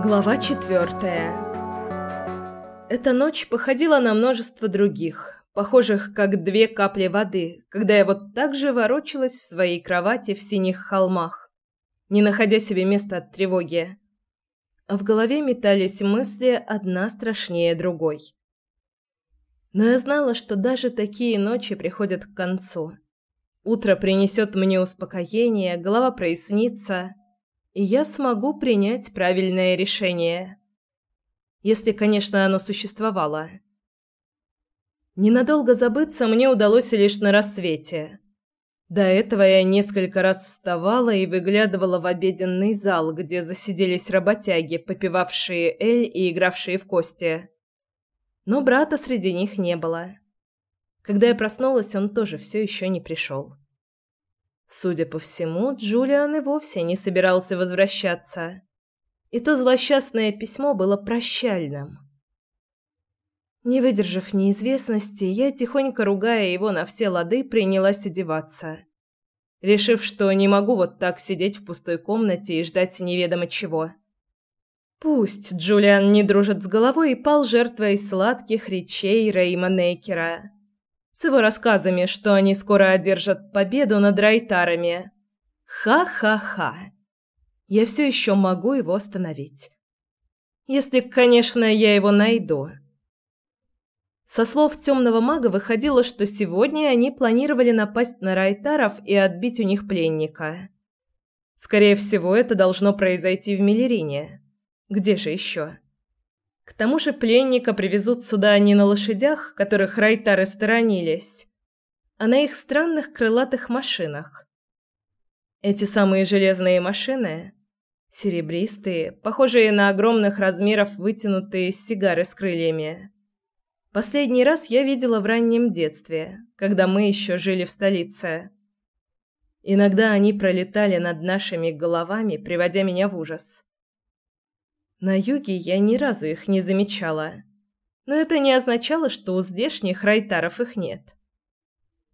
Глава четвертая Эта ночь походила на множество других, похожих как две капли воды, когда я вот так же ворочалась в своей кровати в синих холмах, не находя себе места от тревоги. А в голове метались мысли одна страшнее другой. Но я знала, что даже такие ночи приходят к концу. Утро принесет мне успокоение, голова прояснится – и я смогу принять правильное решение. Если, конечно, оно существовало. Ненадолго забыться мне удалось лишь на рассвете. До этого я несколько раз вставала и выглядывала в обеденный зал, где засиделись работяги, попивавшие эль и игравшие в кости. Но брата среди них не было. Когда я проснулась, он тоже все еще не пришел. Судя по всему, Джулиан и вовсе не собирался возвращаться. И то злосчастное письмо было прощальным. Не выдержав неизвестности, я, тихонько ругая его на все лады, принялась одеваться. Решив, что не могу вот так сидеть в пустой комнате и ждать неведомо чего. Пусть Джулиан не дружит с головой и пал жертвой сладких речей Рейма Нейкера с его рассказами, что они скоро одержат победу над райтарами. Ха-ха-ха. Я все еще могу его остановить. Если, конечно, я его найду. Со слов темного мага выходило, что сегодня они планировали напасть на райтаров и отбить у них пленника. Скорее всего, это должно произойти в Миллерине. Где же еще? К тому же пленника привезут сюда не на лошадях, которых райтары сторонились, а на их странных крылатых машинах. Эти самые железные машины, серебристые, похожие на огромных размеров вытянутые сигары с крыльями. Последний раз я видела в раннем детстве, когда мы еще жили в столице. Иногда они пролетали над нашими головами, приводя меня в ужас. На юге я ни разу их не замечала. Но это не означало, что у здешних райтаров их нет.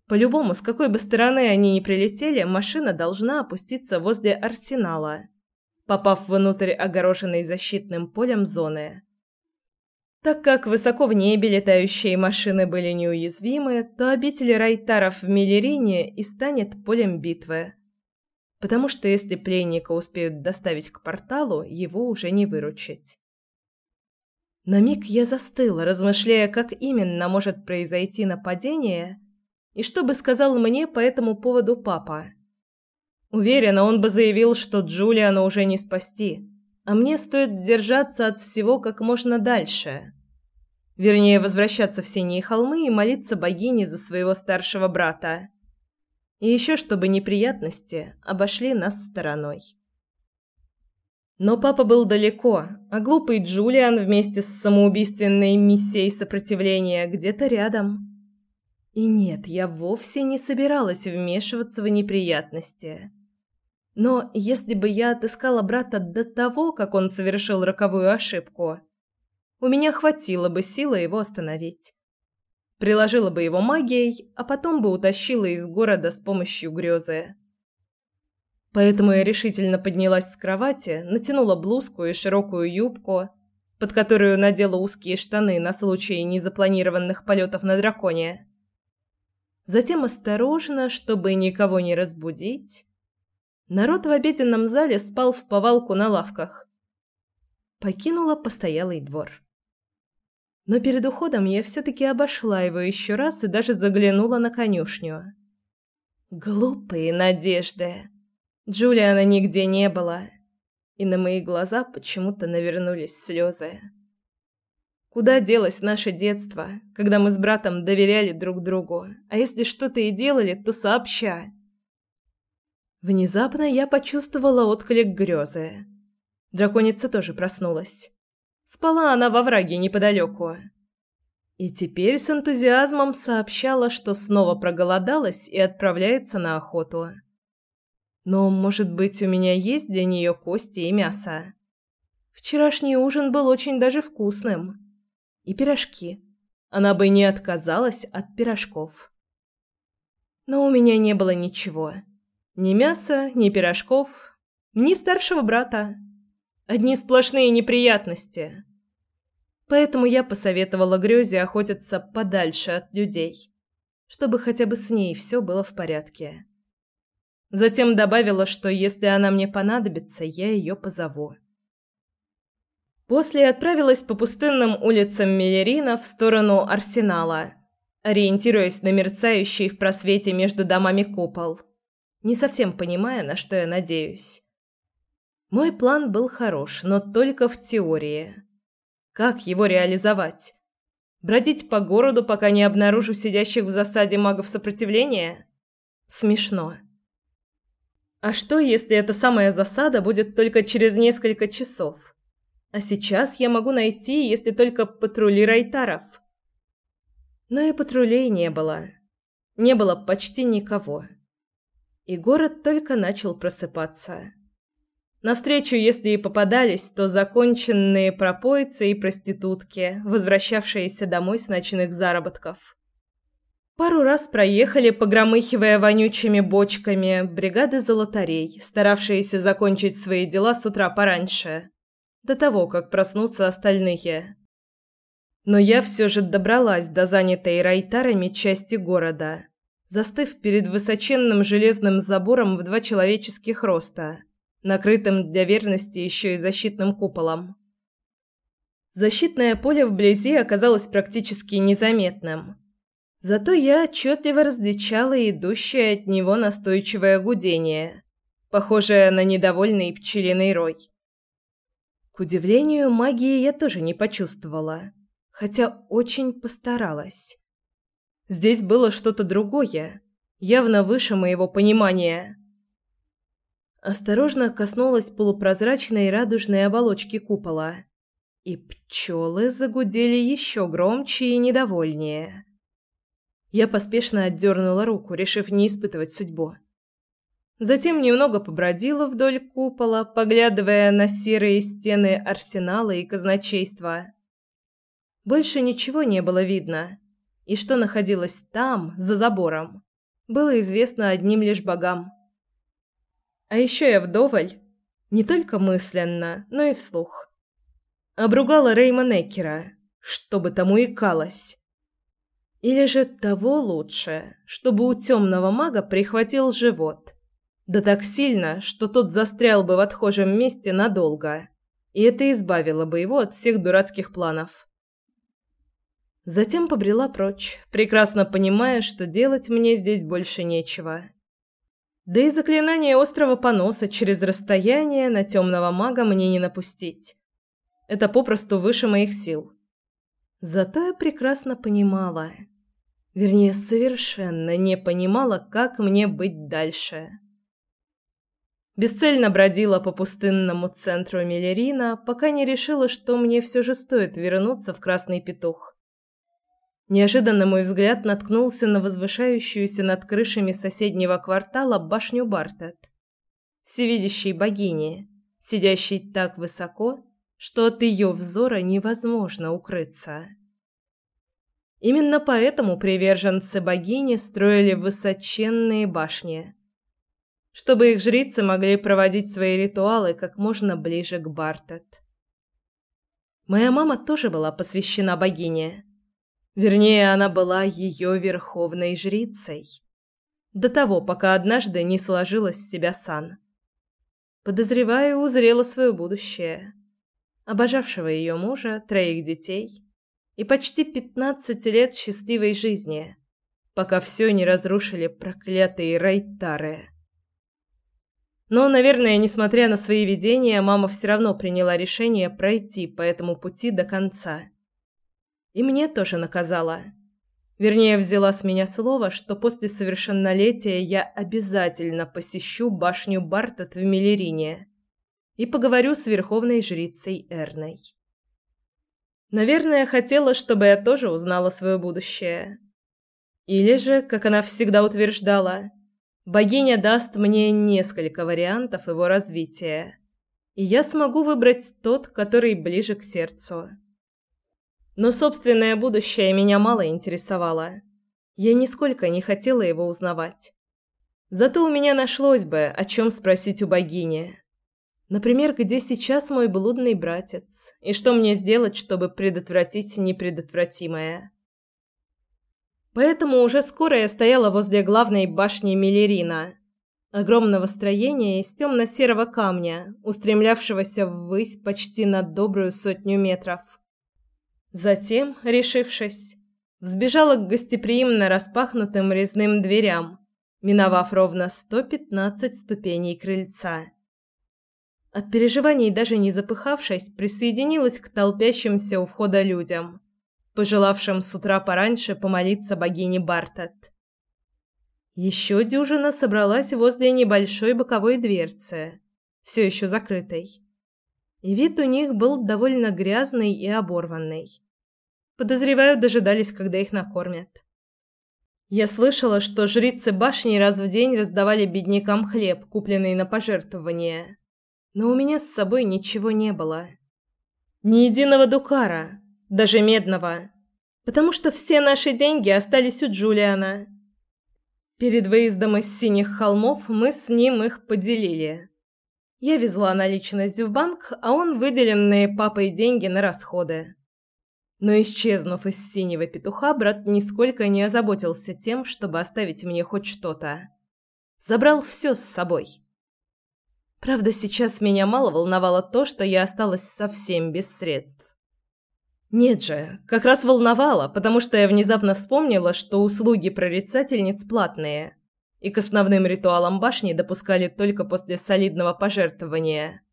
По-любому, с какой бы стороны они ни прилетели, машина должна опуститься возле арсенала, попав внутрь огороженной защитным полем зоны. Так как высоко в небе летающие машины были неуязвимы, то обитель райтаров в Миллерине и станет полем битвы потому что если пленника успеют доставить к порталу, его уже не выручить. На миг я застыла, размышляя, как именно может произойти нападение и что бы сказал мне по этому поводу папа. Уверена, он бы заявил, что Джулиана уже не спасти, а мне стоит держаться от всего как можно дальше. Вернее, возвращаться в Синие холмы и молиться богине за своего старшего брата. И еще чтобы неприятности обошли нас стороной. Но папа был далеко, а глупый Джулиан вместе с самоубийственной миссией сопротивления где-то рядом. И нет, я вовсе не собиралась вмешиваться в неприятности. Но если бы я отыскала брата до того, как он совершил роковую ошибку, у меня хватило бы силы его остановить приложила бы его магией, а потом бы утащила из города с помощью грезы. Поэтому я решительно поднялась с кровати, натянула блузку и широкую юбку, под которую надела узкие штаны на случай незапланированных полетов на драконе. Затем осторожно, чтобы никого не разбудить, народ в обеденном зале спал в повалку на лавках. Покинула постоялый двор. Но перед уходом я все-таки обошла его еще раз и даже заглянула на конюшню. Глупые надежды. Джулиана нигде не было, и на мои глаза почему-то навернулись слезы. Куда делось наше детство, когда мы с братом доверяли друг другу, а если что-то и делали, то сообща? Внезапно я почувствовала отклик грезы. Драконица тоже проснулась. Спала она во враге неподалеку. И теперь с энтузиазмом сообщала, что снова проголодалась и отправляется на охоту. Но, может быть, у меня есть для нее кости и мясо. Вчерашний ужин был очень даже вкусным. И пирожки. Она бы не отказалась от пирожков. Но у меня не было ничего. Ни мяса, ни пирожков, ни старшего брата. Одни сплошные неприятности. Поэтому я посоветовала Грёзе охотиться подальше от людей, чтобы хотя бы с ней все было в порядке. Затем добавила, что если она мне понадобится, я ее позову. После отправилась по пустынным улицам Миллерина в сторону Арсенала, ориентируясь на мерцающий в просвете между домами купол, не совсем понимая, на что я надеюсь. Мой план был хорош, но только в теории. Как его реализовать? Бродить по городу, пока не обнаружу сидящих в засаде магов сопротивления? Смешно. А что, если эта самая засада будет только через несколько часов? А сейчас я могу найти, если только патрули райтаров. Но и патрулей не было. Не было почти никого. И город только начал просыпаться. Навстречу, если и попадались, то законченные пропойцы и проститутки, возвращавшиеся домой с ночных заработков. Пару раз проехали, погромыхивая вонючими бочками, бригады золотарей, старавшиеся закончить свои дела с утра пораньше до того, как проснутся остальные. Но я все же добралась до занятой райтарами части города, застыв перед высоченным железным забором в два человеческих роста, накрытым для верности еще и защитным куполом. Защитное поле вблизи оказалось практически незаметным. Зато я отчетливо различала идущее от него настойчивое гудение, похожее на недовольный пчелиный рой. К удивлению, магии я тоже не почувствовала, хотя очень постаралась. Здесь было что-то другое, явно выше моего понимания. Осторожно коснулась полупрозрачной радужной оболочки купола, и пчелы загудели еще громче и недовольнее. Я поспешно отдернула руку, решив не испытывать судьбу. Затем немного побродила вдоль купола, поглядывая на серые стены арсенала и казначейства. Больше ничего не было видно, и что находилось там, за забором, было известно одним лишь богам. А еще я вдоволь, не только мысленно, но и вслух, обругала Рейма Неккера, чтобы тому икалось. Или же того лучше, чтобы у темного мага прихватил живот да так сильно, что тот застрял бы в отхожем месте надолго, и это избавило бы его от всех дурацких планов. Затем побрела прочь, прекрасно понимая, что делать мне здесь больше нечего. Да и заклинание острого поноса через расстояние на темного мага мне не напустить. Это попросту выше моих сил. Зато я прекрасно понимала, вернее, совершенно не понимала, как мне быть дальше. Бесцельно бродила по пустынному центру Миллерина, пока не решила, что мне все же стоит вернуться в Красный Петух. Неожиданно мой взгляд наткнулся на возвышающуюся над крышами соседнего квартала башню Бартет. Всевидящей богини, сидящей так высоко, что от ее взора невозможно укрыться. Именно поэтому приверженцы богини строили высоченные башни – чтобы их жрицы могли проводить свои ритуалы как можно ближе к Бартет. Моя мама тоже была посвящена богине. Вернее, она была ее верховной жрицей. До того, пока однажды не сложилась с себя сан. Подозреваю, узрела свое будущее. Обожавшего ее мужа, троих детей и почти пятнадцать лет счастливой жизни, пока все не разрушили проклятые райтары. Но, наверное, несмотря на свои видения, мама все равно приняла решение пройти по этому пути до конца. И мне тоже наказала. Вернее, взяла с меня слово, что после совершеннолетия я обязательно посещу башню Бартет в Миллерине и поговорю с верховной жрицей Эрной. Наверное, хотела, чтобы я тоже узнала свое будущее. Или же, как она всегда утверждала, Богиня даст мне несколько вариантов его развития, и я смогу выбрать тот, который ближе к сердцу. Но собственное будущее меня мало интересовало. Я нисколько не хотела его узнавать. Зато у меня нашлось бы, о чем спросить у богини. Например, где сейчас мой блудный братец, и что мне сделать, чтобы предотвратить непредотвратимое. Поэтому уже скоро я стояла возле главной башни Миллерина, огромного строения из темно-серого камня, устремлявшегося ввысь почти на добрую сотню метров. Затем, решившись, взбежала к гостеприимно распахнутым резным дверям, миновав ровно 115 ступеней крыльца. От переживаний даже не запыхавшись, присоединилась к толпящимся у входа людям, пожелавшим с утра пораньше помолиться богине Бартат. Еще дюжина собралась возле небольшой боковой дверцы, все еще закрытой. И вид у них был довольно грязный и оборванный. Подозреваю, дожидались, когда их накормят. Я слышала, что жрицы башни раз в день раздавали беднякам хлеб, купленный на пожертвование но у меня с собой ничего не было. Ни единого дукара, даже медного, потому что все наши деньги остались у Джулиана. Перед выездом из Синих холмов мы с ним их поделили. Я везла наличность в банк, а он выделенные папой деньги на расходы. Но исчезнув из Синего петуха, брат нисколько не озаботился тем, чтобы оставить мне хоть что-то. Забрал все с собой. Правда, сейчас меня мало волновало то, что я осталась совсем без средств. Нет же, как раз волновало, потому что я внезапно вспомнила, что услуги прорицательниц платные, и к основным ритуалам башни допускали только после солидного пожертвования.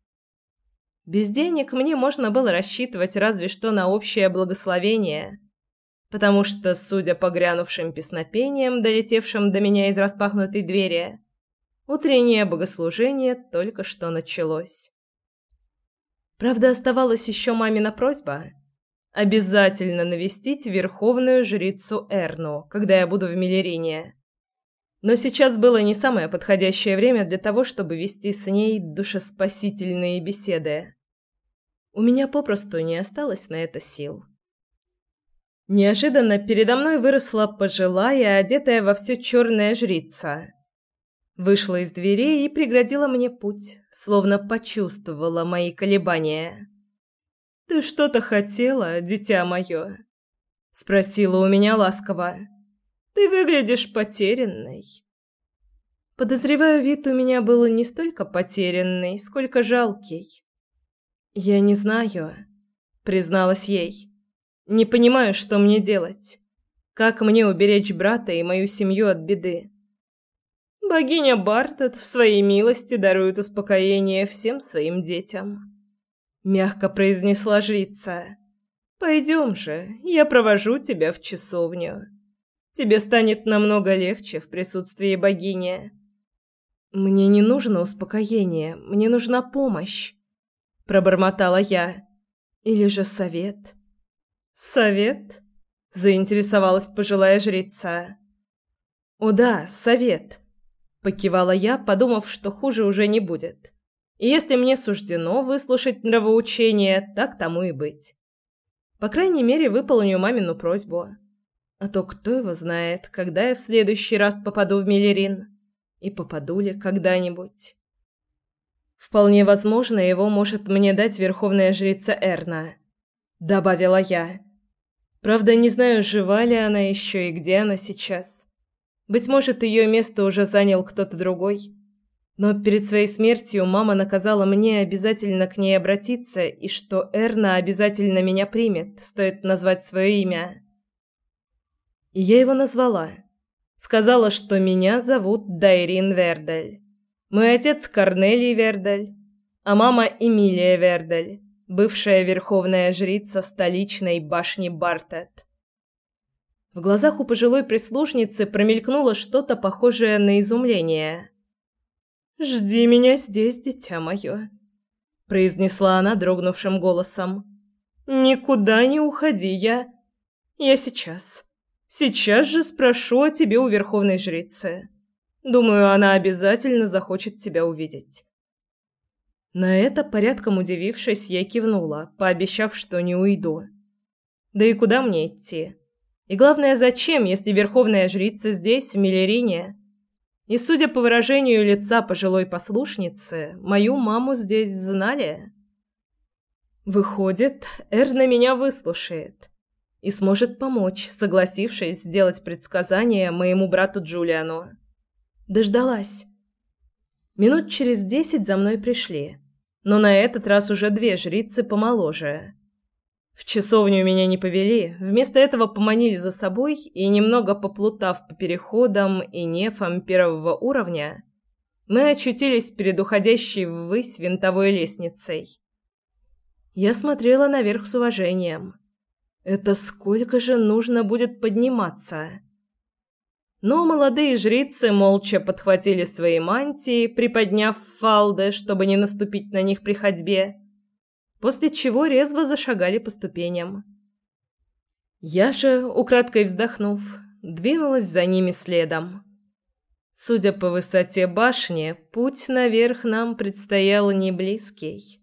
Без денег мне можно было рассчитывать разве что на общее благословение, потому что, судя по грянувшим песнопениям, долетевшим до меня из распахнутой двери, Утреннее богослужение только что началось. Правда, оставалась еще мамина просьба обязательно навестить верховную жрицу Эрну, когда я буду в Миллерине. Но сейчас было не самое подходящее время для того, чтобы вести с ней душеспасительные беседы. У меня попросту не осталось на это сил. Неожиданно передо мной выросла пожилая, одетая во все черная жрица Вышла из дверей и преградила мне путь, словно почувствовала мои колебания. «Ты что-то хотела, дитя мое?» — спросила у меня ласково. «Ты выглядишь потерянной». Подозреваю, вид у меня был не столько потерянный, сколько жалкий. «Я не знаю», — призналась ей. «Не понимаю, что мне делать. Как мне уберечь брата и мою семью от беды?» Богиня Бартет в своей милости дарует успокоение всем своим детям. Мягко произнесла жрица. Пойдем же, я провожу тебя в часовню. Тебе станет намного легче в присутствии богини. Мне не нужно успокоение, мне нужна помощь, пробормотала я. Или же совет? Совет? заинтересовалась пожилая жрица. О да, совет. Покивала я, подумав, что хуже уже не будет. И если мне суждено выслушать нравоучение, так тому и быть. По крайней мере, выполню мамину просьбу. А то кто его знает, когда я в следующий раз попаду в Миллерин. И попаду ли когда-нибудь. Вполне возможно, его может мне дать верховная жрица Эрна. Добавила я. Правда, не знаю, жива ли она еще и где она сейчас. Быть может, ее место уже занял кто-то другой. Но перед своей смертью мама наказала мне обязательно к ней обратиться и что Эрна обязательно меня примет, стоит назвать свое имя. И я его назвала. Сказала, что меня зовут Дайрин Вердель. Мой отец Корнелий Вердель, а мама Эмилия Вердель, бывшая верховная жрица столичной башни Бартет. В глазах у пожилой прислужницы промелькнуло что-то похожее на изумление. «Жди меня здесь, дитя мое», — произнесла она дрогнувшим голосом. «Никуда не уходи, я... Я сейчас. Сейчас же спрошу о тебе у Верховной Жрицы. Думаю, она обязательно захочет тебя увидеть». На это, порядком удивившись, я кивнула, пообещав, что не уйду. «Да и куда мне идти?» И главное, зачем, если верховная жрица здесь, в Миллерине? И, судя по выражению лица пожилой послушницы, мою маму здесь знали. Выходит, Эр на меня выслушает и сможет помочь, согласившись сделать предсказание моему брату Джулиану. Дождалась. Минут через десять за мной пришли, но на этот раз уже две жрицы помоложе. В часовню меня не повели, вместо этого поманили за собой и, немного поплутав по переходам и нефам первого уровня, мы очутились перед уходящей ввысь винтовой лестницей. Я смотрела наверх с уважением. Это сколько же нужно будет подниматься? Но молодые жрицы молча подхватили свои мантии, приподняв фалды, чтобы не наступить на них при ходьбе, после чего резво зашагали по ступеням. Я же, украдкой вздохнув, двинулась за ними следом. Судя по высоте башни, путь наверх нам предстоял не близкий.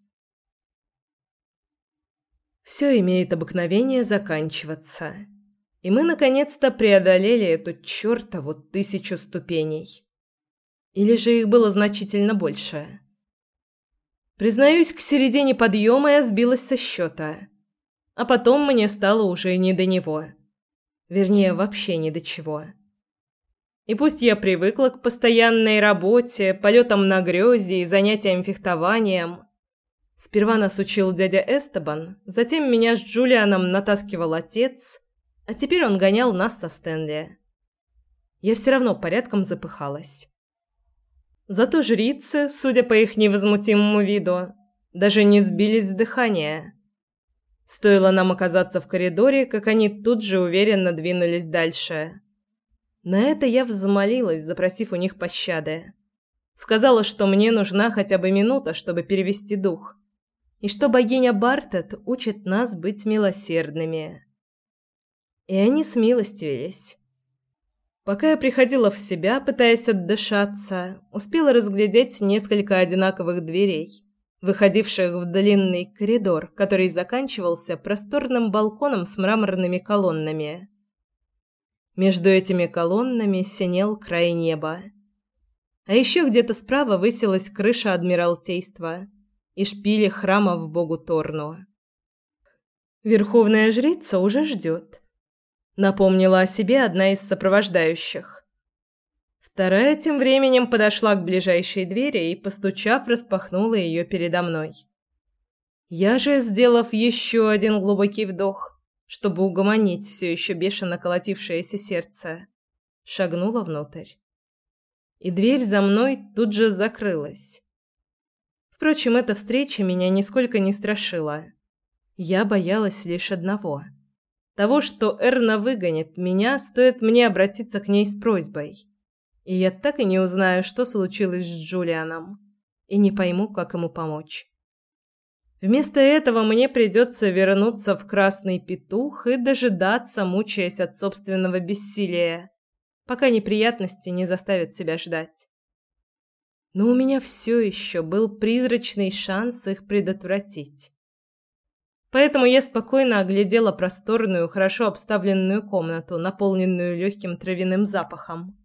Все имеет обыкновение заканчиваться. И мы наконец-то преодолели эту чертову тысячу ступеней. Или же их было значительно больше. Признаюсь, к середине подъема я сбилась со счета. А потом мне стало уже не до него. Вернее, вообще не до чего. И пусть я привыкла к постоянной работе, полетам на грёзе и занятиям фехтованием, сперва нас учил дядя Эстебан, затем меня с Джулианом натаскивал отец, а теперь он гонял нас со Стэнли. Я все равно порядком запыхалась. Зато жрицы, судя по их невозмутимому виду, даже не сбились с дыхания. Стоило нам оказаться в коридоре, как они тут же уверенно двинулись дальше. На это я взмолилась, запросив у них пощады. Сказала, что мне нужна хотя бы минута, чтобы перевести дух, и что богиня Бартет учит нас быть милосердными. И они смилостивились. Пока я приходила в себя, пытаясь отдышаться, успела разглядеть несколько одинаковых дверей, выходивших в длинный коридор, который заканчивался просторным балконом с мраморными колоннами. Между этими колоннами синел край неба. А еще где-то справа высилась крыша Адмиралтейства и шпили храмов богу Торну. Верховная жрица уже ждет напомнила о себе одна из сопровождающих. Вторая тем временем подошла к ближайшей двери и, постучав, распахнула ее передо мной. Я же, сделав еще один глубокий вдох, чтобы угомонить все еще бешено колотившееся сердце, шагнула внутрь. И дверь за мной тут же закрылась. Впрочем, эта встреча меня нисколько не страшила. Я боялась лишь одного — того, что Эрна выгонит меня, стоит мне обратиться к ней с просьбой. И я так и не узнаю, что случилось с Джулианом, и не пойму, как ему помочь. Вместо этого мне придется вернуться в Красный Петух и дожидаться, мучаясь от собственного бессилия, пока неприятности не заставят себя ждать. Но у меня все еще был призрачный шанс их предотвратить. Поэтому я спокойно оглядела просторную, хорошо обставленную комнату, наполненную легким травяным запахом.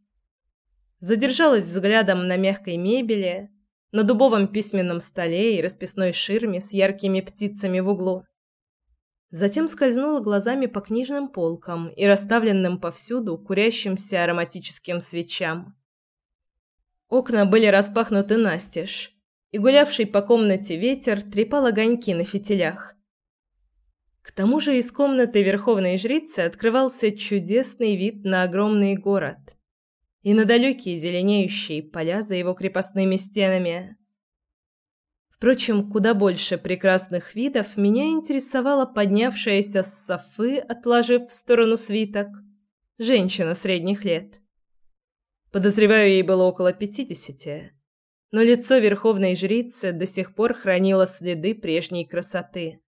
Задержалась взглядом на мягкой мебели, на дубовом письменном столе и расписной ширме с яркими птицами в углу. Затем скользнула глазами по книжным полкам и расставленным повсюду курящимся ароматическим свечам. Окна были распахнуты настежь, и гулявший по комнате ветер трепал огоньки на фитилях. К тому же из комнаты верховной жрицы открывался чудесный вид на огромный город и на далекие зеленеющие поля за его крепостными стенами. Впрочем, куда больше прекрасных видов меня интересовала поднявшаяся с софы, отложив в сторону свиток, женщина средних лет. Подозреваю, ей было около пятидесяти, но лицо верховной жрицы до сих пор хранило следы прежней красоты.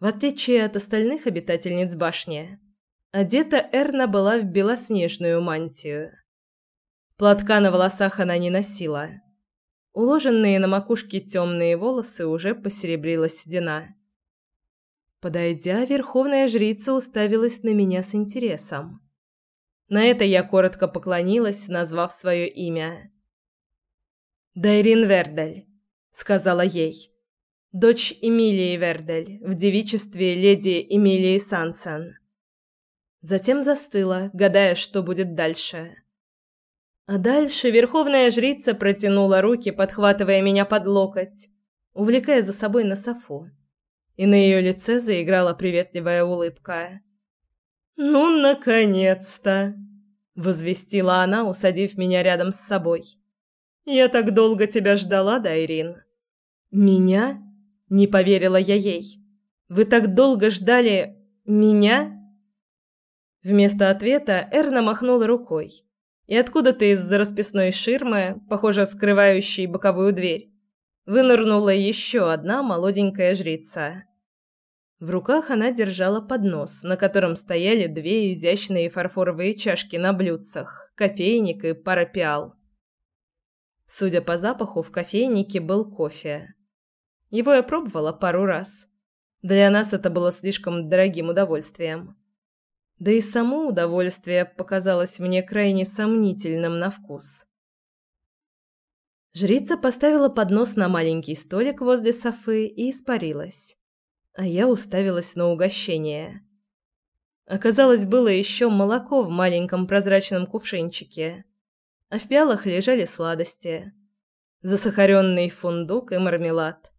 В отличие от остальных обитательниц башни, одета Эрна была в белоснежную мантию. Платка на волосах она не носила. Уложенные на макушке темные волосы уже посеребрила седина. Подойдя, верховная жрица уставилась на меня с интересом. На это я коротко поклонилась, назвав свое имя. «Дайрин Вердель», — сказала ей. «Дочь Эмилии Вердель, в девичестве леди Эмилии Сансен». Затем застыла, гадая, что будет дальше. А дальше верховная жрица протянула руки, подхватывая меня под локоть, увлекая за собой на софу. И на ее лице заиграла приветливая улыбка. «Ну, наконец-то!» — возвестила она, усадив меня рядом с собой. «Я так долго тебя ждала, Дайрин». «Меня?» — не поверила я ей. «Вы так долго ждали... меня?» Вместо ответа Эрна махнула рукой и откуда-то из-за расписной ширмы, похоже, скрывающей боковую дверь, вынырнула еще одна молоденькая жрица. В руках она держала поднос, на котором стояли две изящные фарфоровые чашки на блюдцах, кофейник и пара пиал. Судя по запаху, в кофейнике был кофе. Его я пробовала пару раз. Для нас это было слишком дорогим удовольствием. Да и само удовольствие показалось мне крайне сомнительным на вкус. Жрица поставила поднос на маленький столик возле софы и испарилась. А я уставилась на угощение. Оказалось, было еще молоко в маленьком прозрачном кувшинчике, а в пиалах лежали сладости. Засахаренный фундук и мармелад.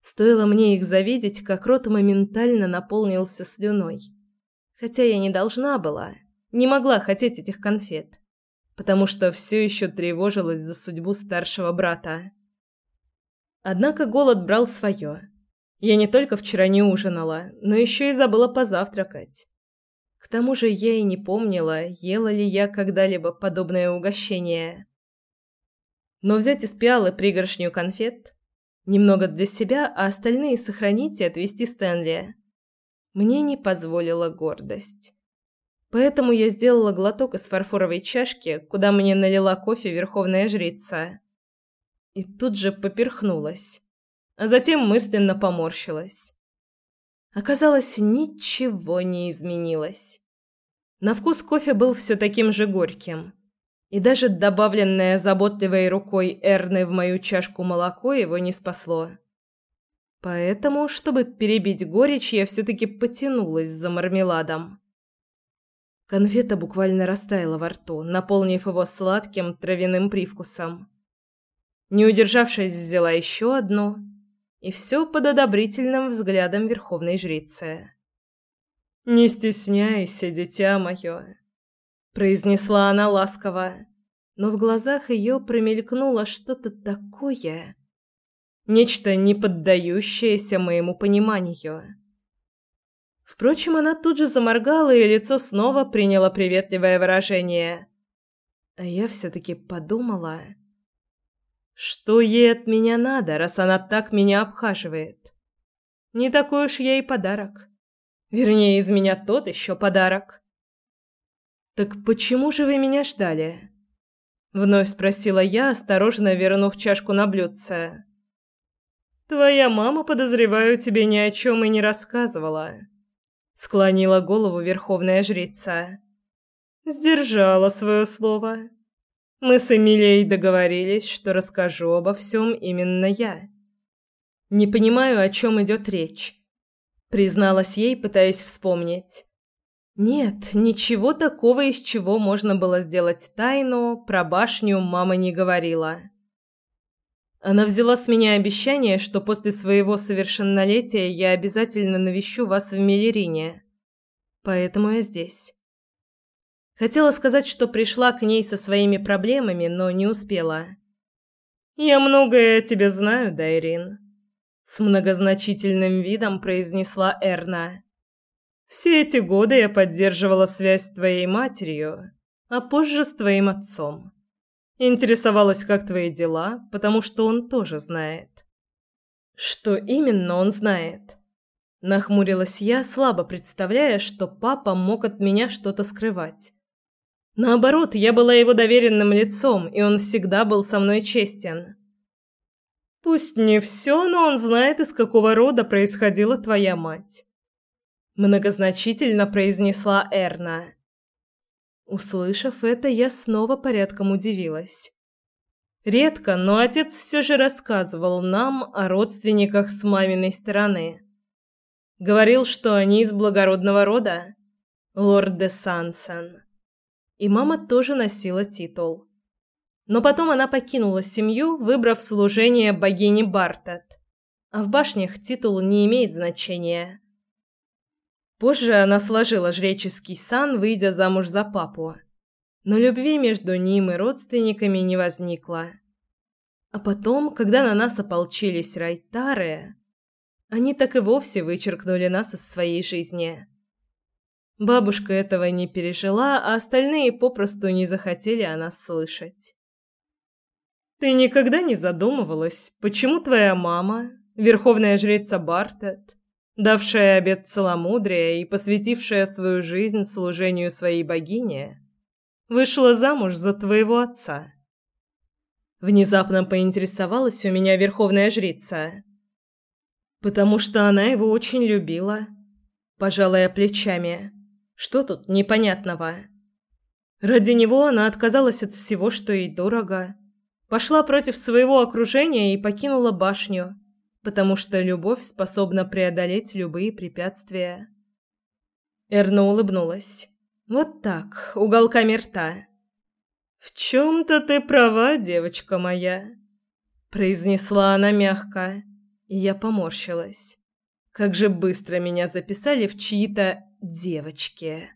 Стоило мне их завидеть, как рот моментально наполнился слюной. Хотя я не должна была, не могла хотеть этих конфет, потому что все еще тревожилась за судьбу старшего брата. Однако голод брал свое. Я не только вчера не ужинала, но еще и забыла позавтракать. К тому же я и не помнила, ела ли я когда-либо подобное угощение. Но взять из пиалы пригоршню конфет, немного для себя, а остальные сохранить и отвезти Стэнли – мне не позволила гордость. Поэтому я сделала глоток из фарфоровой чашки, куда мне налила кофе верховная жрица. И тут же поперхнулась, а затем мысленно поморщилась. Оказалось, ничего не изменилось. На вкус кофе был все таким же горьким. И даже добавленное заботливой рукой Эрны в мою чашку молоко его не спасло. Поэтому, чтобы перебить горечь, я все-таки потянулась за мармеладом. Конфета буквально растаяла во рту, наполнив его сладким травяным привкусом. Не удержавшись, взяла еще одну, и все под одобрительным взглядом верховной жрицы. «Не стесняйся, дитя мое», — произнесла она ласково, но в глазах ее промелькнуло что-то такое, Нечто не поддающееся моему пониманию. Впрочем, она тут же заморгала, и лицо снова приняло приветливое выражение. А я все-таки подумала, что ей от меня надо, раз она так меня обхаживает. Не такой уж я и подарок. Вернее, из меня тот еще подарок. «Так почему же вы меня ждали?» Вновь спросила я, осторожно вернув чашку на блюдце. Твоя мама, подозреваю, тебе ни о чем и не рассказывала. Склонила голову верховная жрица. Сдержала свое слово. Мы с Эмилией договорились, что расскажу обо всем именно я. Не понимаю, о чем идет речь. Призналась ей, пытаясь вспомнить. Нет, ничего такого, из чего можно было сделать тайну, про башню мама не говорила. Она взяла с меня обещание, что после своего совершеннолетия я обязательно навещу вас в Миллерине. Поэтому я здесь. Хотела сказать, что пришла к ней со своими проблемами, но не успела. «Я многое о тебе знаю, Дайрин», — с многозначительным видом произнесла Эрна. «Все эти годы я поддерживала связь с твоей матерью, а позже с твоим отцом. Интересовалась, как твои дела, потому что он тоже знает. Что именно он знает? Нахмурилась я, слабо представляя, что папа мог от меня что-то скрывать. Наоборот, я была его доверенным лицом, и он всегда был со мной честен. Пусть не все, но он знает, из какого рода происходила твоя мать. Многозначительно произнесла Эрна. Услышав это, я снова порядком удивилась. Редко, но отец все же рассказывал нам о родственниках с маминой стороны. Говорил, что они из благородного рода. Лорд де Сансен. И мама тоже носила титул. Но потом она покинула семью, выбрав служение богине Бартет. А в башнях титул не имеет значения. Позже она сложила жреческий сан, выйдя замуж за папу но любви между ним и родственниками не возникло. А потом, когда на нас ополчились райтары, они так и вовсе вычеркнули нас из своей жизни. Бабушка этого не пережила, а остальные попросту не захотели о нас слышать. Ты никогда не задумывалась, почему твоя мама, верховная жрица Бартет, давшая обет целомудрия и посвятившая свою жизнь служению своей богине, вышла замуж за твоего отца. Внезапно поинтересовалась у меня верховная жрица. Потому что она его очень любила. Пожалая плечами. Что тут непонятного? Ради него она отказалась от всего, что ей дорого. Пошла против своего окружения и покинула башню, потому что любовь способна преодолеть любые препятствия. Эрна улыбнулась. Вот так, уголками рта. «В чем-то ты права, девочка моя», — произнесла она мягко, и я поморщилась. Как же быстро меня записали в чьи-то девочки.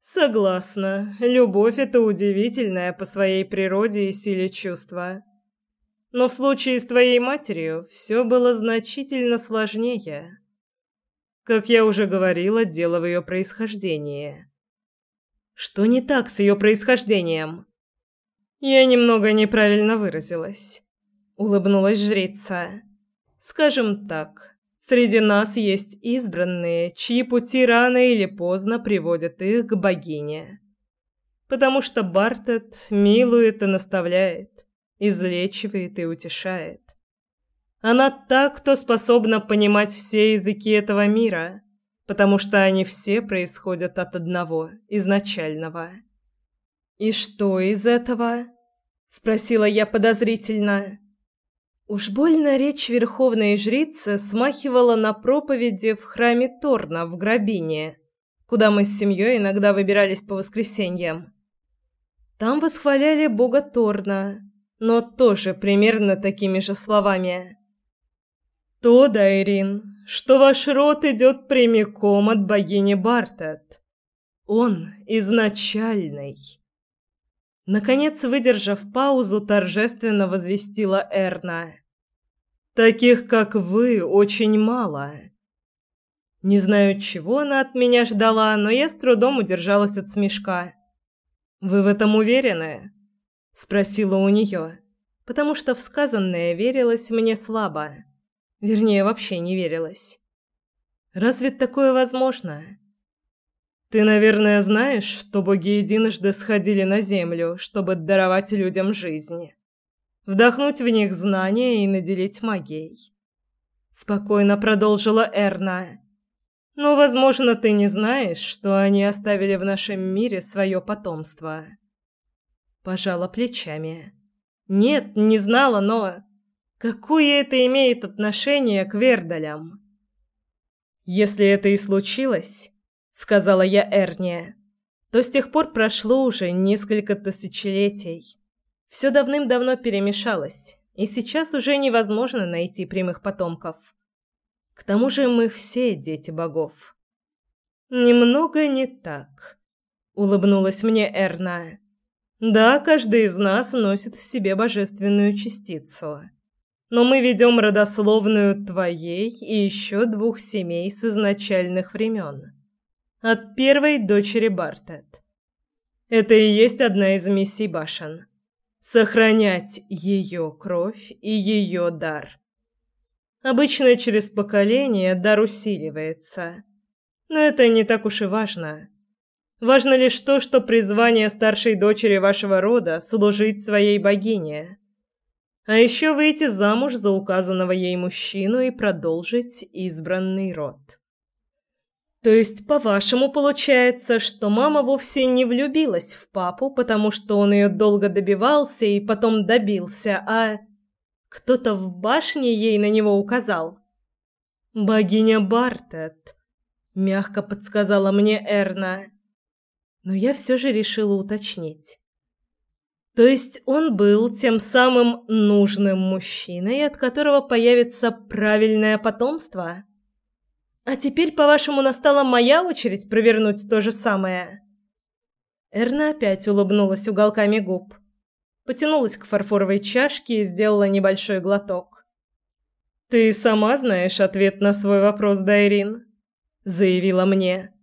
Согласна, любовь — это удивительное по своей природе и силе чувства. Но в случае с твоей матерью все было значительно сложнее. Как я уже говорила, дело в ее происхождении. Что не так с ее происхождением? Я немного неправильно выразилась. Улыбнулась жрица. Скажем так, среди нас есть избранные, чьи пути рано или поздно приводят их к богине. Потому что Бартет милует и наставляет, излечивает и утешает. Она та, кто способна понимать все языки этого мира потому что они все происходят от одного, изначального. «И что из этого?» – спросила я подозрительно. Уж больно речь верховной жрицы смахивала на проповеди в храме Торна в Грабине, куда мы с семьей иногда выбирались по воскресеньям. Там восхваляли бога Торна, но тоже примерно такими же словами. «То, Дайрин, что ваш род идет прямиком от богини Бартет. Он изначальный. Наконец, выдержав паузу, торжественно возвестила Эрна. Таких, как вы, очень мало. Не знаю, чего она от меня ждала, но я с трудом удержалась от смешка. Вы в этом уверены? спросила у нее, потому что в сказанное верилось мне слабо. Вернее, вообще не верилось. Разве такое возможно? Ты, наверное, знаешь, что боги единожды сходили на землю, чтобы даровать людям жизнь, вдохнуть в них знания и наделить магией. Спокойно продолжила Эрна. Но, возможно, ты не знаешь, что они оставили в нашем мире свое потомство. Пожала плечами. Нет, не знала, но Какое это имеет отношение к Вердалям? Если это и случилось, сказала я Эрне, то с тех пор прошло уже несколько тысячелетий. Все давным-давно перемешалось, и сейчас уже невозможно найти прямых потомков. К тому же мы все дети богов. Немного не так, улыбнулась мне Эрна. Да, каждый из нас носит в себе божественную частицу но мы ведем родословную твоей и еще двух семей с изначальных времен. От первой дочери Бартет. Это и есть одна из миссий башен. Сохранять ее кровь и ее дар. Обычно через поколение дар усиливается. Но это не так уж и важно. Важно лишь то, что призвание старшей дочери вашего рода – служить своей богине – а еще выйти замуж за указанного ей мужчину и продолжить избранный род. То есть, по-вашему, получается, что мама вовсе не влюбилась в папу, потому что он ее долго добивался и потом добился, а кто-то в башне ей на него указал? Богиня Бартет, мягко подсказала мне Эрна. Но я все же решила уточнить. То есть он был тем самым нужным мужчиной, от которого появится правильное потомство? А теперь, по-вашему, настала моя очередь провернуть то же самое. Эрна опять улыбнулась уголками губ, потянулась к фарфоровой чашке и сделала небольшой глоток. Ты сама знаешь ответ на свой вопрос, Дайрин, заявила мне.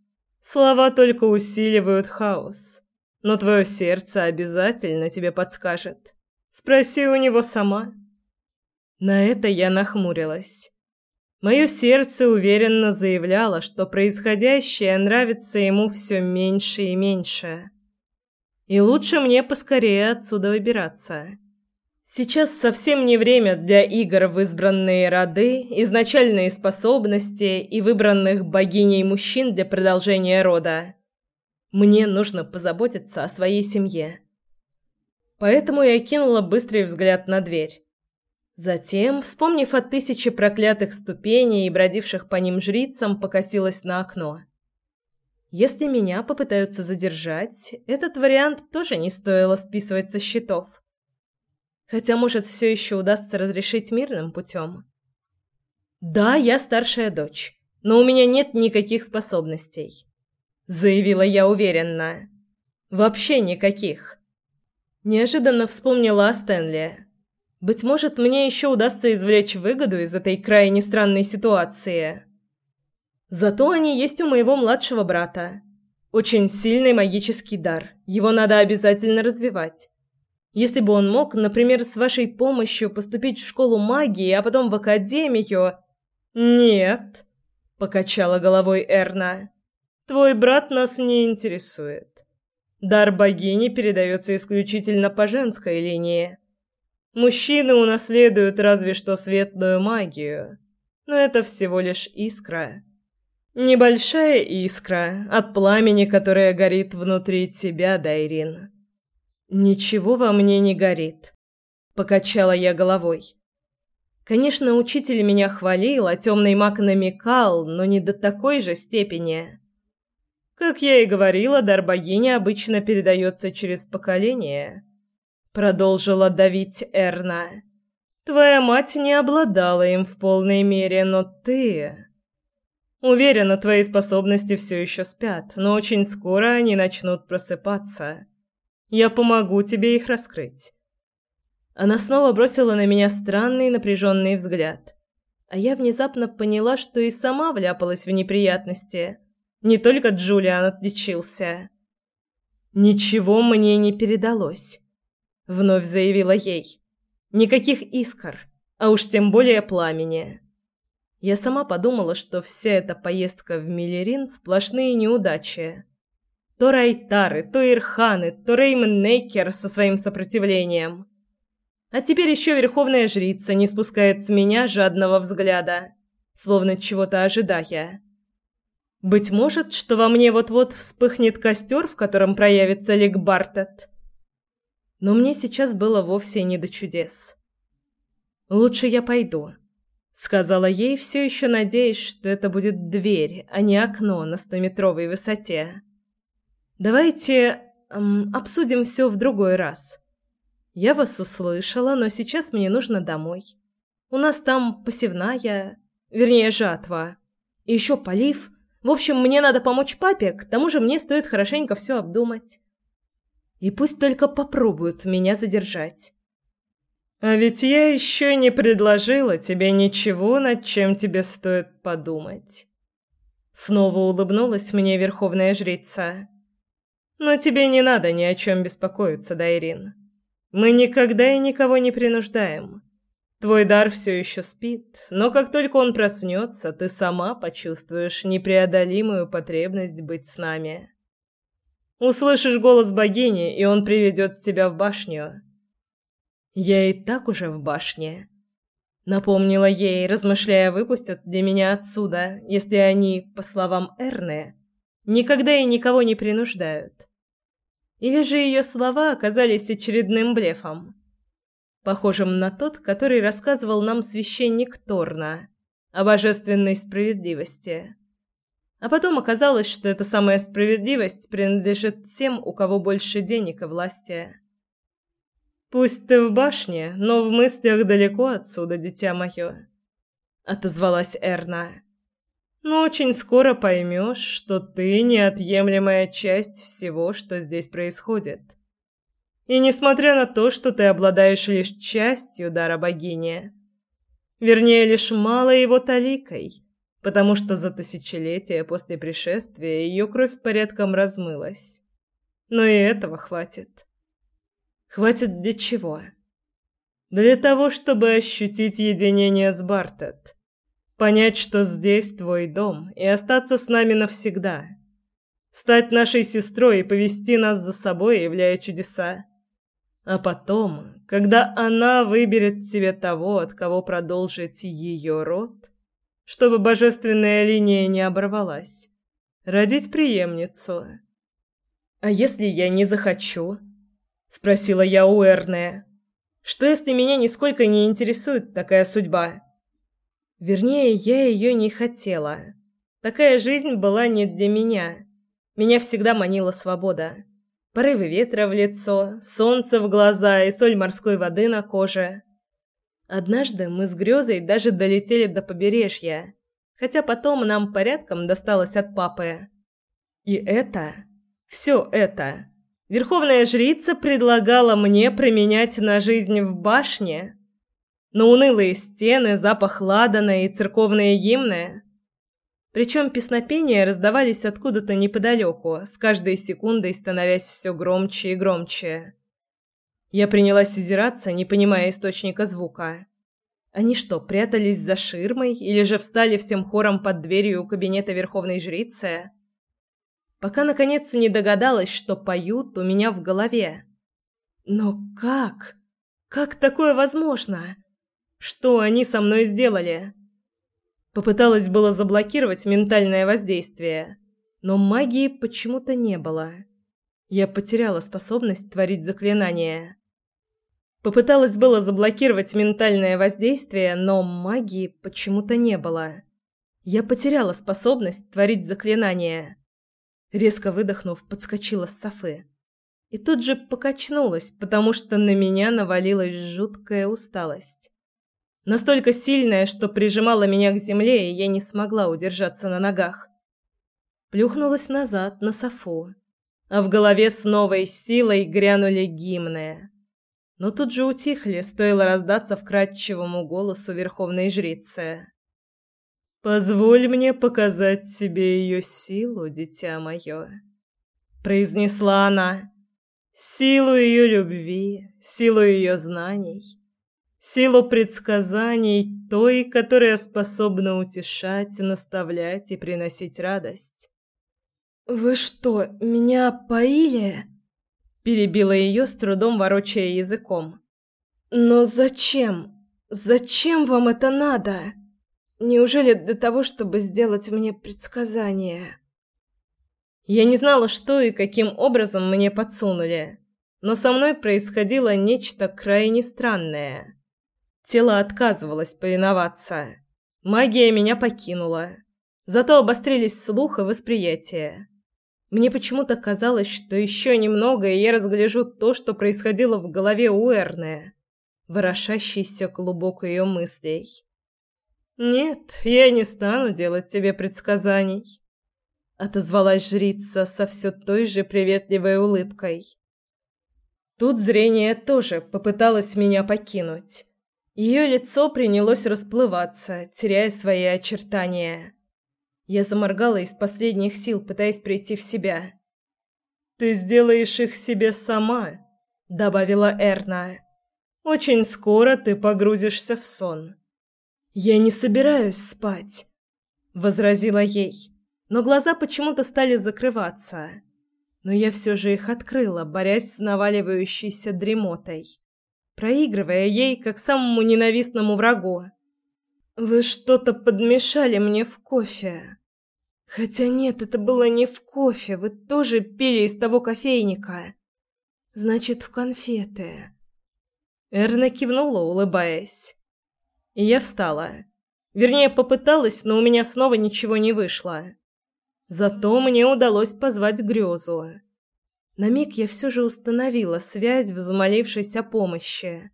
Слова только усиливают хаос, но твое сердце обязательно тебе подскажет. Спроси у него сама. На это я нахмурилась. Мое сердце уверенно заявляло, что происходящее нравится ему все меньше и меньше. И лучше мне поскорее отсюда выбираться. Сейчас совсем не время для игр в избранные роды, изначальные способности и выбранных богиней мужчин для продолжения рода. Мне нужно позаботиться о своей семье. Поэтому я кинула быстрый взгляд на дверь. Затем, вспомнив о тысяче проклятых ступеней и бродивших по ним жрицам, покосилась на окно. Если меня попытаются задержать, этот вариант тоже не стоило списывать со счетов. Хотя, может, все еще удастся разрешить мирным путем. «Да, я старшая дочь, но у меня нет никаких способностей», — заявила я уверенно. «Вообще никаких». Неожиданно вспомнила о Стэнли. Быть может, мне еще удастся извлечь выгоду из этой крайне странной ситуации. Зато они есть у моего младшего брата. Очень сильный магический дар. Его надо обязательно развивать. Если бы он мог, например, с вашей помощью поступить в школу магии, а потом в академию... Нет, покачала головой Эрна. Твой брат нас не интересует. Дар богини передается исключительно по женской линии. Мужчины унаследуют разве что светлую магию, но это всего лишь искра. Небольшая искра от пламени, которое горит внутри тебя, Дайрин. Ничего во мне не горит, покачала я головой. Конечно, учитель меня хвалил, а темный маг намекал, но не до такой же степени. Как я и говорила, дар богини обычно передается через поколение продолжила давить Эрна. Твоя мать не обладала им в полной мере, но ты Уверена, твои способности все еще спят, но очень скоро они начнут просыпаться. Я помогу тебе их раскрыть. Она снова бросила на меня странный напряженный взгляд. А я внезапно поняла, что и сама вляпалась в неприятности. Не только Джулиан отличился. Ничего мне не передалось вновь заявила ей. Никаких искр, а уж тем более пламени. Я сама подумала, что вся эта поездка в Миллерин сплошные неудачи. То Райтары, то Ирханы, то Реймон Нейкер со своим сопротивлением. А теперь еще верховная жрица не спускает с меня жадного взгляда, словно чего-то ожидая. Быть может, что во мне вот-вот вспыхнет костер, в котором проявится Лик Бартет. Но мне сейчас было вовсе не до чудес. «Лучше я пойду», — сказала ей, все еще надеясь, что это будет дверь, а не окно на стометровой высоте. «Давайте эм, обсудим все в другой раз. Я вас услышала, но сейчас мне нужно домой. У нас там посевная, вернее, жатва. И еще полив. В общем, мне надо помочь папе, к тому же мне стоит хорошенько все обдумать. И пусть только попробуют меня задержать. А ведь я еще не предложила тебе ничего, над чем тебе стоит подумать. Снова улыбнулась мне верховная жрица. Но тебе не надо ни о чем беспокоиться, Дайрин. Мы никогда и никого не принуждаем. Твой дар все еще спит, но как только он проснется, ты сама почувствуешь непреодолимую потребность быть с нами. Услышишь голос богини, и он приведет тебя в башню. Я и так уже в башне. Напомнила ей, размышляя, выпустят ли меня отсюда, если они, по словам Эрны, никогда и никого не принуждают. Или же ее слова оказались очередным блефом, похожим на тот, который рассказывал нам священник Торна о божественной справедливости. А потом оказалось, что эта самая справедливость принадлежит тем, у кого больше денег и власти. «Пусть ты в башне, но в мыслях далеко отсюда, дитя мое», — отозвалась Эрна. «Но очень скоро поймешь, что ты неотъемлемая часть всего, что здесь происходит. И несмотря на то, что ты обладаешь лишь частью дара богини, вернее, лишь малой его таликой, потому что за тысячелетия после пришествия ее кровь порядком размылась. Но и этого хватит. Хватит для чего? Для того, чтобы ощутить единение с Бартет. Понять, что здесь твой дом, и остаться с нами навсегда. Стать нашей сестрой и повести нас за собой, являя чудеса. А потом, когда она выберет себе того, от кого продолжить ее род, чтобы божественная линия не оборвалась. Родить преемницу. А если я не захочу? спросила я у Эрне. Что если меня нисколько не интересует такая судьба? Вернее, я ее не хотела. Такая жизнь была не для меня. Меня всегда манила свобода. Порывы ветра в лицо, солнце в глаза и соль морской воды на коже. Однажды мы с Грёзой даже долетели до побережья, хотя потом нам порядком досталось от папы. И это, все это, верховная жрица предлагала мне применять на жизнь в башне. На унылые стены, запах ладана и церковные гимны. Причем песнопения раздавались откуда-то неподалеку, с каждой секундой становясь все громче и громче. Я принялась озираться, не понимая источника звука. Они что, прятались за ширмой или же встали всем хором под дверью у кабинета верховной жрицы? Пока наконец не догадалась, что поют у меня в голове. Но как? Как такое возможно? Что они со мной сделали? Попыталась было заблокировать ментальное воздействие, но магии почему-то не было. Я потеряла способность творить заклинания. Попыталась было заблокировать ментальное воздействие, но магии почему-то не было. Я потеряла способность творить заклинания. Резко выдохнув, подскочила с софы. И тут же покачнулась, потому что на меня навалилась жуткая усталость. Настолько сильная, что прижимала меня к земле, и я не смогла удержаться на ногах. Плюхнулась назад на софу, а в голове с новой силой грянули гимны но тут же утихли, стоило раздаться вкрадчивому голосу верховной жрицы. «Позволь мне показать тебе ее силу, дитя мое», — произнесла она. «Силу ее любви, силу ее знаний, силу предсказаний той, которая способна утешать, наставлять и приносить радость». «Вы что, меня поили?» Перебила ее, с трудом ворочая языком. «Но зачем? Зачем вам это надо? Неужели для того, чтобы сделать мне предсказание?» Я не знала, что и каким образом мне подсунули, но со мной происходило нечто крайне странное. Тело отказывалось повиноваться. Магия меня покинула. Зато обострились слух и восприятие. Мне почему-то казалось, что еще немного, и я разгляжу то, что происходило в голове у Эрны, ворошащийся клубок ее мыслей. «Нет, я не стану делать тебе предсказаний», — отозвалась жрица со все той же приветливой улыбкой. Тут зрение тоже попыталось меня покинуть. Ее лицо принялось расплываться, теряя свои очертания. Я заморгала из последних сил, пытаясь прийти в себя. «Ты сделаешь их себе сама», — добавила Эрна. «Очень скоро ты погрузишься в сон». «Я не собираюсь спать», — возразила ей, но глаза почему-то стали закрываться. Но я все же их открыла, борясь с наваливающейся дремотой. проигрывая ей как самому ненавистному врагу. «Вы что-то подмешали мне в кофе». «Хотя нет, это было не в кофе, вы тоже пили из того кофейника. Значит, в конфеты». Эрна кивнула, улыбаясь. И я встала. Вернее, попыталась, но у меня снова ничего не вышло. Зато мне удалось позвать грезу. На миг я все же установила связь, взмолившись о помощи,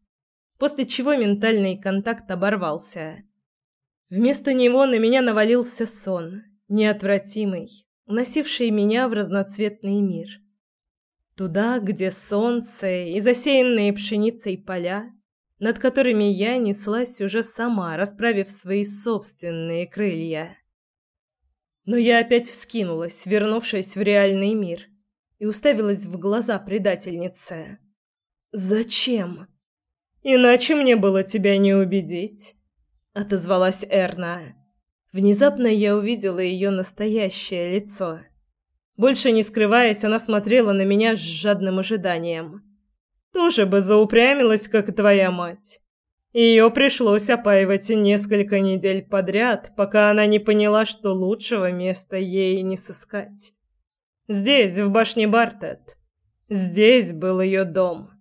после чего ментальный контакт оборвался. Вместо него на меня навалился сон, неотвратимый, уносивший меня в разноцветный мир. Туда, где солнце и засеянные пшеницей поля, над которыми я неслась уже сама, расправив свои собственные крылья. Но я опять вскинулась, вернувшись в реальный мир, и уставилась в глаза предательнице. «Зачем?» «Иначе мне было тебя не убедить», — отозвалась Эрна. Внезапно я увидела ее настоящее лицо. Больше не скрываясь, она смотрела на меня с жадным ожиданием. «Тоже бы заупрямилась, как твоя мать. Ее пришлось опаивать несколько недель подряд, пока она не поняла, что лучшего места ей не сыскать. Здесь, в башне Бартет. Здесь был ее дом.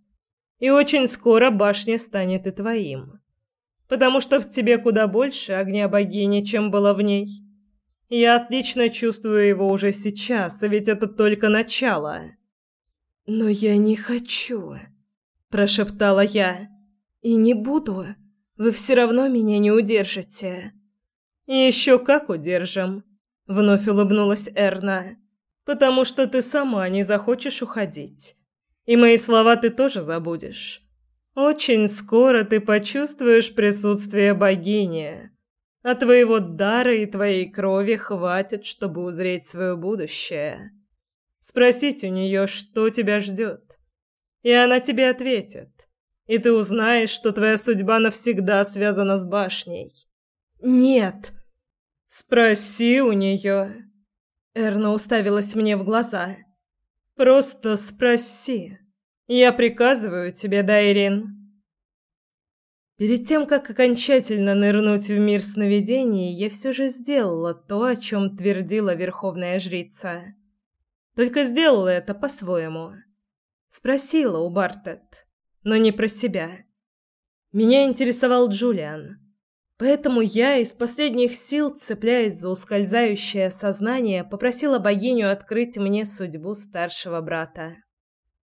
И очень скоро башня станет и твоим. Потому что в тебе куда больше огня богини, чем было в ней. Я отлично чувствую его уже сейчас, ведь это только начало. Но я не хочу, прошептала я. И не буду. Вы все равно меня не удержите. Еще как удержим, вновь улыбнулась Эрна потому что ты сама не захочешь уходить. И мои слова ты тоже забудешь. Очень скоро ты почувствуешь присутствие богини, а твоего дара и твоей крови хватит, чтобы узреть свое будущее. Спросить у нее, что тебя ждет, и она тебе ответит. И ты узнаешь, что твоя судьба навсегда связана с башней. Нет. Спроси у нее. Эрна уставилась мне в глаза. «Просто спроси. Я приказываю тебе, Дайрин». Перед тем, как окончательно нырнуть в мир сновидений, я все же сделала то, о чем твердила Верховная Жрица. Только сделала это по-своему. Спросила у Бартет, но не про себя. Меня интересовал Джулиан. Поэтому я из последних сил, цепляясь за ускользающее сознание, попросила богиню открыть мне судьбу старшего брата.